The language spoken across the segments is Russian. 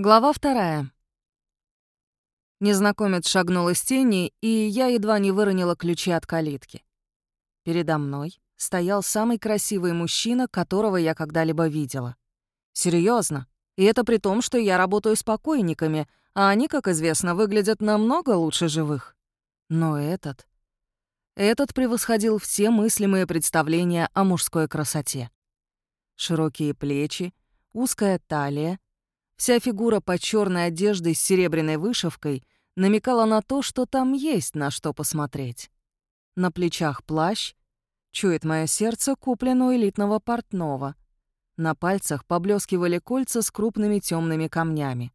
Глава вторая. Незнакомец шагнул из тени, и я едва не выронила ключи от калитки. Передо мной стоял самый красивый мужчина, которого я когда-либо видела. Серьезно, И это при том, что я работаю с покойниками, а они, как известно, выглядят намного лучше живых. Но этот... Этот превосходил все мыслимые представления о мужской красоте. Широкие плечи, узкая талия — Вся фигура под черной одеждой с серебряной вышивкой намекала на то, что там есть на что посмотреть. На плечах плащ, чует мое сердце, куплен элитного портного. На пальцах поблескивали кольца с крупными темными камнями.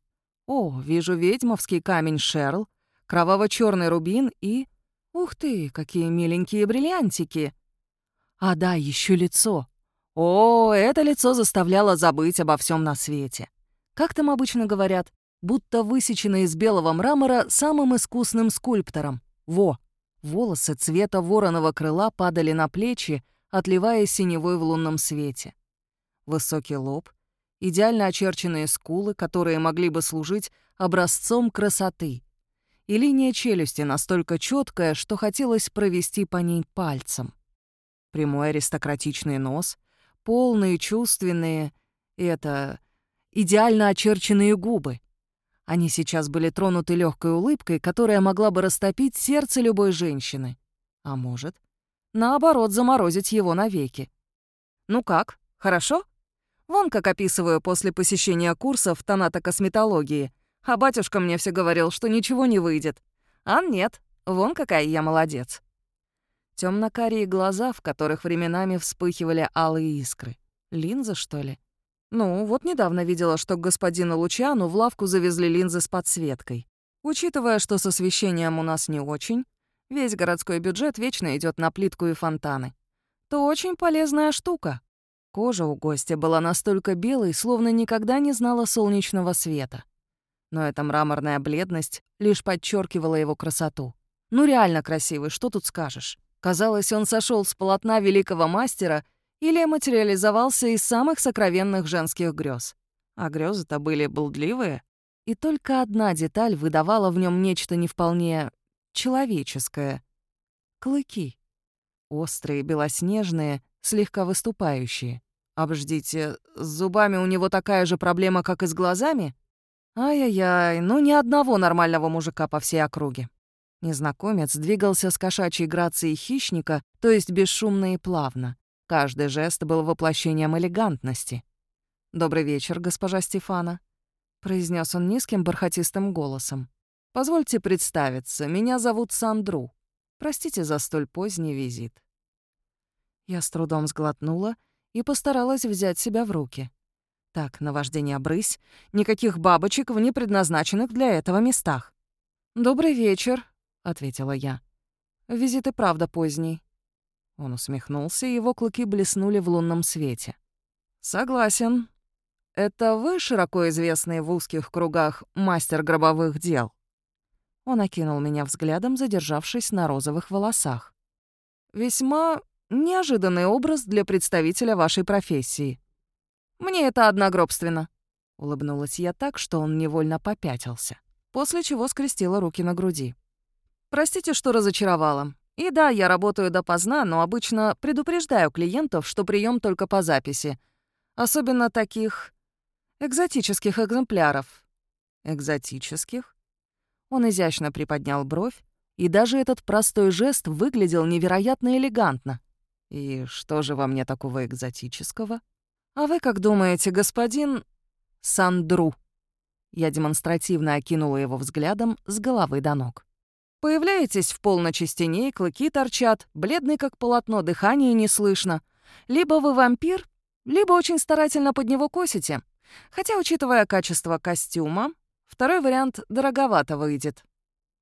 О, вижу ведьмовский камень Шерл, кроваво черный рубин и... Ух ты, какие миленькие бриллиантики! А да, еще лицо. О, это лицо заставляло забыть обо всем на свете. Как там обычно говорят? Будто высечено из белого мрамора самым искусным скульптором. Во! Волосы цвета вороного крыла падали на плечи, отливая синевой в лунном свете. Высокий лоб, идеально очерченные скулы, которые могли бы служить образцом красоты, и линия челюсти настолько четкая, что хотелось провести по ней пальцем. Прямой аристократичный нос, полные чувственные, это идеально очерченные губы. Они сейчас были тронуты легкой улыбкой, которая могла бы растопить сердце любой женщины. А может, наоборот, заморозить его навеки. Ну как, хорошо? Вон как описываю после посещения курсов тонатокосметологии. А батюшка мне все говорил, что ничего не выйдет. А нет, вон какая я молодец. Темно-карие глаза, в которых временами вспыхивали алые искры. Линза, что ли? Ну, вот недавно видела, что к господину Лучану в лавку завезли линзы с подсветкой. Учитывая, что с освещением у нас не очень, весь городской бюджет вечно идет на плитку и фонтаны, то очень полезная штука. Кожа у гостя была настолько белой, словно никогда не знала солнечного света. Но эта мраморная бледность лишь подчеркивала его красоту. Ну реально красивый, что тут скажешь? Казалось, он сошел с полотна великого мастера или материализовался из самых сокровенных женских грез. А грезы-то были блудливые, и только одна деталь выдавала в нем нечто не вполне человеческое — клыки. Острые, белоснежные, слегка выступающие. Обждите, с зубами у него такая же проблема, как и с глазами? Ай-яй-яй, ну ни одного нормального мужика по всей округе. Незнакомец двигался с кошачьей грацией хищника, то есть бесшумно и плавно. Каждый жест был воплощением элегантности. «Добрый вечер, госпожа Стефана», — произнес он низким бархатистым голосом. «Позвольте представиться, меня зовут Сандру. Простите за столь поздний визит». Я с трудом сглотнула и постаралась взять себя в руки. Так, наваждение брысь, никаких бабочек в непредназначенных для этого местах. «Добрый вечер», — ответила я. «Визит и правда поздний. Он усмехнулся, и его клыки блеснули в лунном свете. «Согласен. Это вы, широко известный в узких кругах, мастер гробовых дел?» Он окинул меня взглядом, задержавшись на розовых волосах. «Весьма неожиданный образ для представителя вашей профессии. Мне это одногробственно», — улыбнулась я так, что он невольно попятился, после чего скрестила руки на груди. «Простите, что разочаровала. И да, я работаю допоздна, но обычно предупреждаю клиентов, что прием только по записи. Особенно таких экзотических экземпляров. Экзотических? Он изящно приподнял бровь, и даже этот простой жест выглядел невероятно элегантно. И что же во мне такого экзотического? А вы как думаете, господин Сандру? Я демонстративно окинула его взглядом с головы до ног. Появляетесь в полночи теней, клыки торчат, бледный как полотно, дыхание не слышно. Либо вы вампир, либо очень старательно под него косите. Хотя, учитывая качество костюма, второй вариант дороговато выйдет.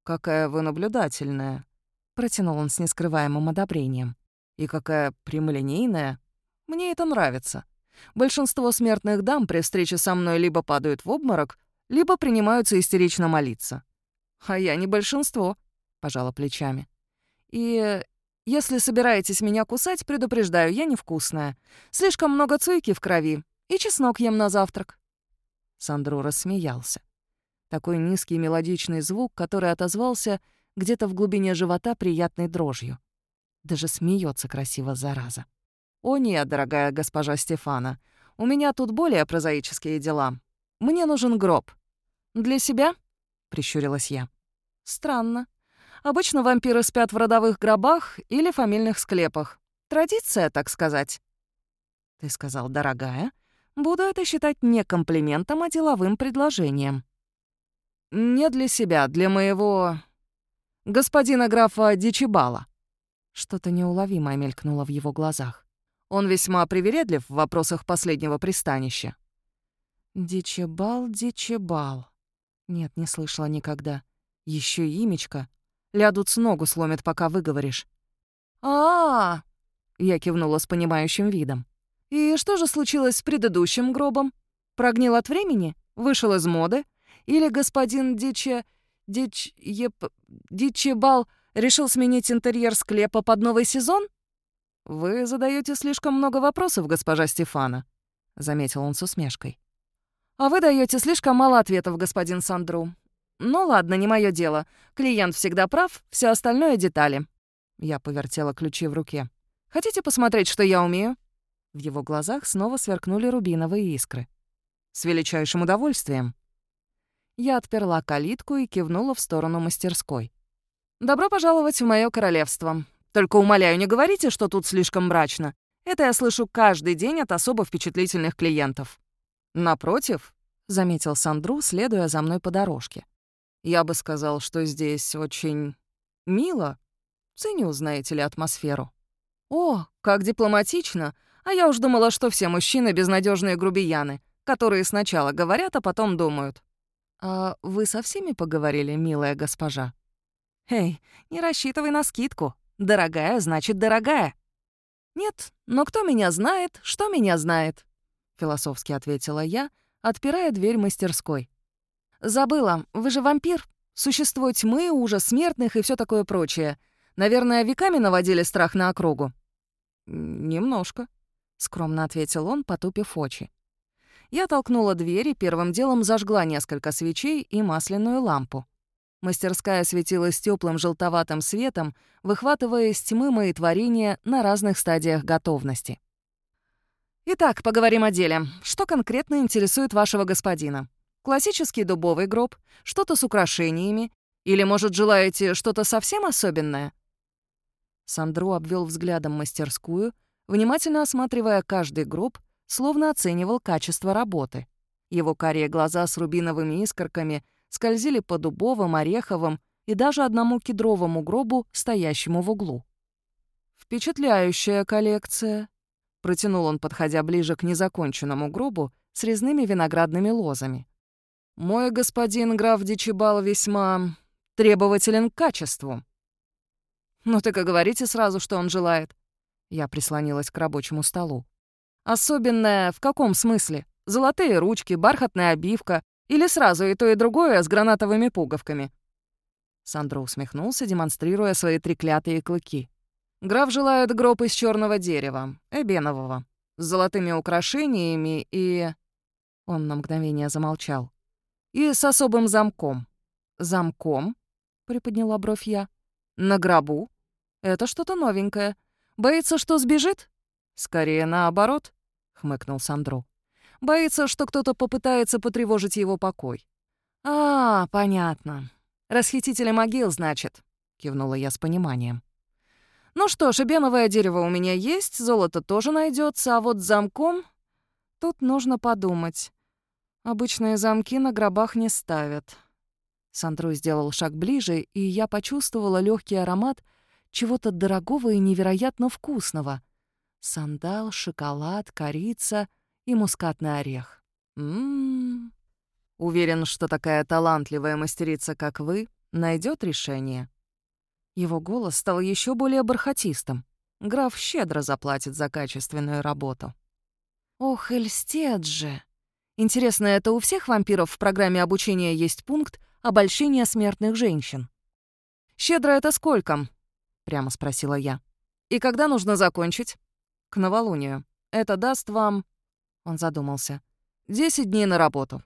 «Какая вы наблюдательная», — протянул он с нескрываемым одобрением. «И какая прямолинейная. Мне это нравится. Большинство смертных дам при встрече со мной либо падают в обморок, либо принимаются истерично молиться. А я не большинство пожала плечами. «И если собираетесь меня кусать, предупреждаю, я невкусная. Слишком много цуйки в крови, и чеснок ем на завтрак». Сандру рассмеялся. Такой низкий мелодичный звук, который отозвался где-то в глубине живота приятной дрожью. Даже смеется красиво, зараза. «О нет, дорогая госпожа Стефана, у меня тут более прозаические дела. Мне нужен гроб». «Для себя?» — прищурилась я. «Странно. Обычно вампиры спят в родовых гробах или фамильных склепах. Традиция, так сказать». «Ты сказал, дорогая?» Буду это считать не комплиментом, а деловым предложением. Не для себя, для моего... господина графа Дичибала. Что-то неуловимое мелькнуло в его глазах. Он весьма привередлив в вопросах последнего пристанища. Дичибал, Дичибал. Нет, не слышала никогда. Еще и имечко. Лядут с ногу сломят, пока выговоришь. а, -а, -а Я кивнула с понимающим видом. И что же случилось с предыдущим гробом? Прогнил от времени? Вышел из моды? Или господин Диче... Дич... Еп... Дичебал решил сменить интерьер склепа под новый сезон? «Вы задаете слишком много вопросов, госпожа Стефана», — заметил он с усмешкой. «А вы даете слишком мало ответов, господин Сандру. Ну ладно, не мое дело. Клиент всегда прав, все остальное — детали». Я повертела ключи в руке. «Хотите посмотреть, что я умею?» В его глазах снова сверкнули рубиновые искры. «С величайшим удовольствием». Я отперла калитку и кивнула в сторону мастерской. «Добро пожаловать в мое королевство. Только умоляю, не говорите, что тут слишком мрачно. Это я слышу каждый день от особо впечатлительных клиентов». «Напротив», — заметил Сандру, следуя за мной по дорожке. «Я бы сказал, что здесь очень мило. Ценю, знаете ли, атмосферу». «О, как дипломатично! А я уж думала, что все мужчины — безнадежные грубияны, которые сначала говорят, а потом думают. «А вы со всеми поговорили, милая госпожа?» «Эй, не рассчитывай на скидку. Дорогая значит дорогая». «Нет, но кто меня знает, что меня знает?» — философски ответила я, отпирая дверь мастерской. «Забыла, вы же вампир. Существо тьмы, ужас смертных и все такое прочее. Наверное, веками наводили страх на округу?» «Немножко», скромно ответил он, потупив очи. Я толкнула дверь и первым делом зажгла несколько свечей и масляную лампу. Мастерская светилась теплым желтоватым светом, выхватывая из тьмы мои творения на разных стадиях готовности. «Итак, поговорим о деле. Что конкретно интересует вашего господина? Классический дубовый гроб? Что-то с украшениями? Или, может, желаете что-то совсем особенное?» Сандру обвел взглядом мастерскую, внимательно осматривая каждый гроб, словно оценивал качество работы. Его карие глаза с рубиновыми искорками скользили по дубовым, ореховым и даже одному кедровому гробу, стоящему в углу. «Впечатляющая коллекция», — протянул он, подходя ближе к незаконченному гробу с резными виноградными лозами. «Мой господин граф Дичибал весьма требователен к качеству». «Ну так и говорите сразу, что он желает. Я прислонилась к рабочему столу. «Особенное в каком смысле? Золотые ручки, бархатная обивка или сразу и то, и другое с гранатовыми пуговками?» Сандро усмехнулся, демонстрируя свои треклятые клыки. «Граф желает гроб из черного дерева, эбенового, с золотыми украшениями и...» Он на мгновение замолчал. «И с особым замком». «Замком?» — приподняла бровь я. «На гробу? Это что-то новенькое. Боится, что сбежит? Скорее наоборот, хмыкнул Сандру. Боится, что кто-то попытается потревожить его покой. А, понятно. Расхитители могил, значит, кивнула я с пониманием. Ну что ж, эбеновое дерево у меня есть, золото тоже найдется, а вот замком тут нужно подумать. Обычные замки на гробах не ставят. Сандру сделал шаг ближе, и я почувствовала легкий аромат чего-то дорогого и невероятно вкусного. Сандал, шоколад, корица и мускатный орех. Ммм. Уверен, что такая талантливая мастерица, как вы, найдет решение. Его голос стал еще более бархатистым. Граф щедро заплатит за качественную работу. Ох, Эльстед же! Интересно, это у всех вампиров в программе обучения есть пункт обольщения смертных женщин? Щедро это сколько? — прямо спросила я. «И когда нужно закончить?» «К новолунию. Это даст вам...» Он задумался. «Десять дней на работу».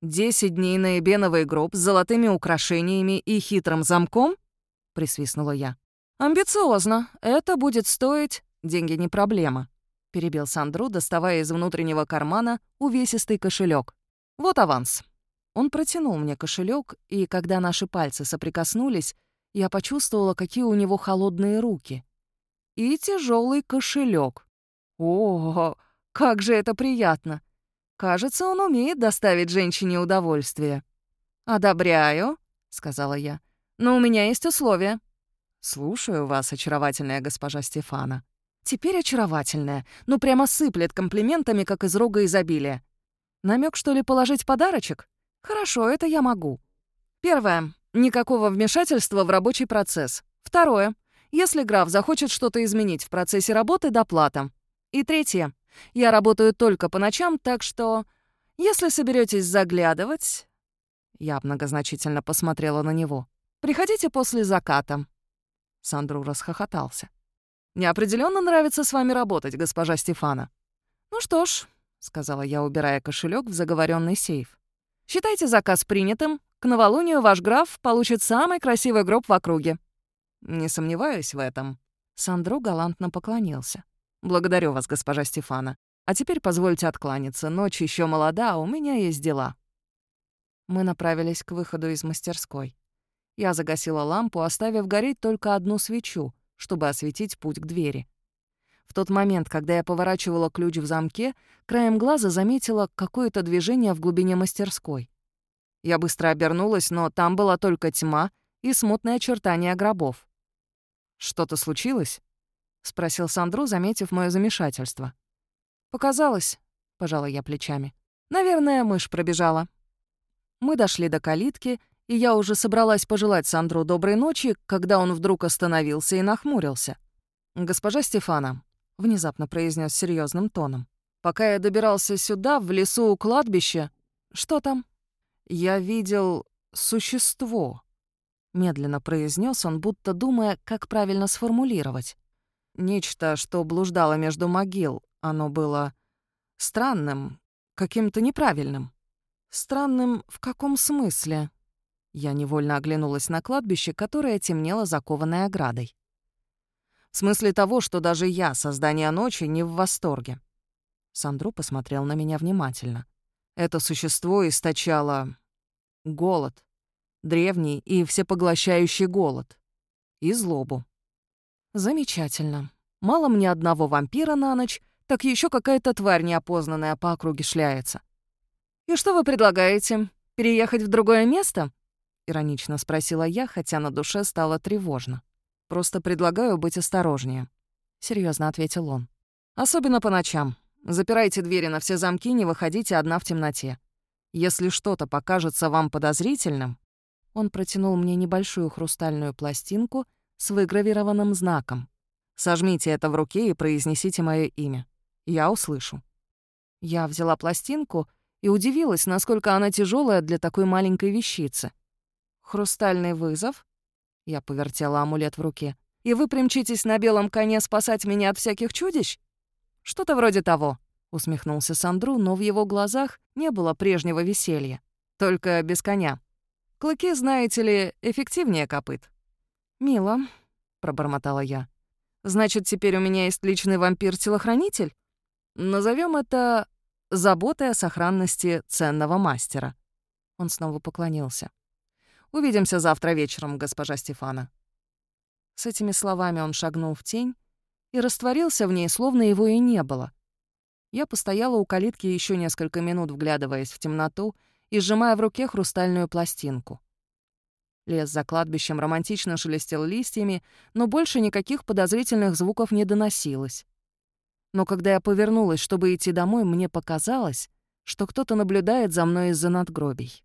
«Десять дней на эбеновый гроб с золотыми украшениями и хитрым замком?» — присвистнула я. «Амбициозно. Это будет стоить...» «Деньги не проблема», — перебил Сандру, доставая из внутреннего кармана увесистый кошелек. «Вот аванс». Он протянул мне кошелек, и когда наши пальцы соприкоснулись, я почувствовала, какие у него холодные руки. И тяжелый кошелек. О, как же это приятно! Кажется, он умеет доставить женщине удовольствие. «Одобряю», — сказала я. «Но у меня есть условия». «Слушаю вас, очаровательная госпожа Стефана». «Теперь очаровательная. Ну, прямо сыплет комплиментами, как из рога изобилия. Намек, что ли, положить подарочек? Хорошо, это я могу. Первое. Никакого вмешательства в рабочий процесс. Второе. Если граф захочет что-то изменить в процессе работы, доплата. И третье. Я работаю только по ночам, так что... Если соберетесь заглядывать...» Я многозначительно посмотрела на него. «Приходите после заката». Сандру расхохотался. «Мне определенно нравится с вами работать, госпожа Стефана». «Ну что ж», — сказала я, убирая кошелек в заговоренный сейф. «Считайте заказ принятым. К новолунию ваш граф получит самый красивый гроб в округе». «Не сомневаюсь в этом». Сандру галантно поклонился. «Благодарю вас, госпожа Стефана. А теперь позвольте откланяться. Ночь еще молода, а у меня есть дела». Мы направились к выходу из мастерской. Я загасила лампу, оставив гореть только одну свечу, чтобы осветить путь к двери. В тот момент, когда я поворачивала ключ в замке, краем глаза заметила какое-то движение в глубине мастерской. Я быстро обернулась, но там была только тьма и смутное очертание гробов. «Что-то случилось?» — спросил Сандру, заметив мое замешательство. «Показалось», — пожала я плечами. «Наверное, мышь пробежала». Мы дошли до калитки, и я уже собралась пожелать Сандру доброй ночи, когда он вдруг остановился и нахмурился. «Госпожа Стефана», — внезапно произнес серьезным тоном, «пока я добирался сюда, в лесу у кладбища...» «Что там?» «Я видел существо», — медленно произнес он, будто думая, как правильно сформулировать. Нечто, что блуждало между могил. Оно было странным, каким-то неправильным. Странным в каком смысле? Я невольно оглянулась на кладбище, которое темнело закованной оградой. В смысле того, что даже я, создание ночи, не в восторге. Сандру посмотрел на меня внимательно. Это существо источало голод. Древний и всепоглощающий голод. И злобу. Замечательно. Мало мне одного вампира на ночь, так еще какая-то тварь неопознанная по округе шляется. «И что вы предлагаете? Переехать в другое место?» — иронично спросила я, хотя на душе стало тревожно. «Просто предлагаю быть осторожнее», — серьезно ответил он. «Особенно по ночам. Запирайте двери на все замки, не выходите одна в темноте. Если что-то покажется вам подозрительным...» Он протянул мне небольшую хрустальную пластинку — с выгравированным знаком. Сожмите это в руке и произнесите мое имя. Я услышу. Я взяла пластинку и удивилась, насколько она тяжелая для такой маленькой вещицы. «Хрустальный вызов?» Я повертела амулет в руке. «И вы примчитесь на белом коне спасать меня от всяких чудищ?» «Что-то вроде того», — усмехнулся Сандру, но в его глазах не было прежнего веселья. «Только без коня. Клыки, знаете ли, эффективнее копыт». «Мило», — пробормотала я. «Значит, теперь у меня есть личный вампир-телохранитель? Назовем это заботой о сохранности ценного мастера». Он снова поклонился. «Увидимся завтра вечером, госпожа Стефана». С этими словами он шагнул в тень и растворился в ней, словно его и не было. Я постояла у калитки еще несколько минут, вглядываясь в темноту и сжимая в руке хрустальную пластинку. Лес за кладбищем романтично шелестел листьями, но больше никаких подозрительных звуков не доносилось. Но когда я повернулась, чтобы идти домой, мне показалось, что кто-то наблюдает за мной из-за надгробий.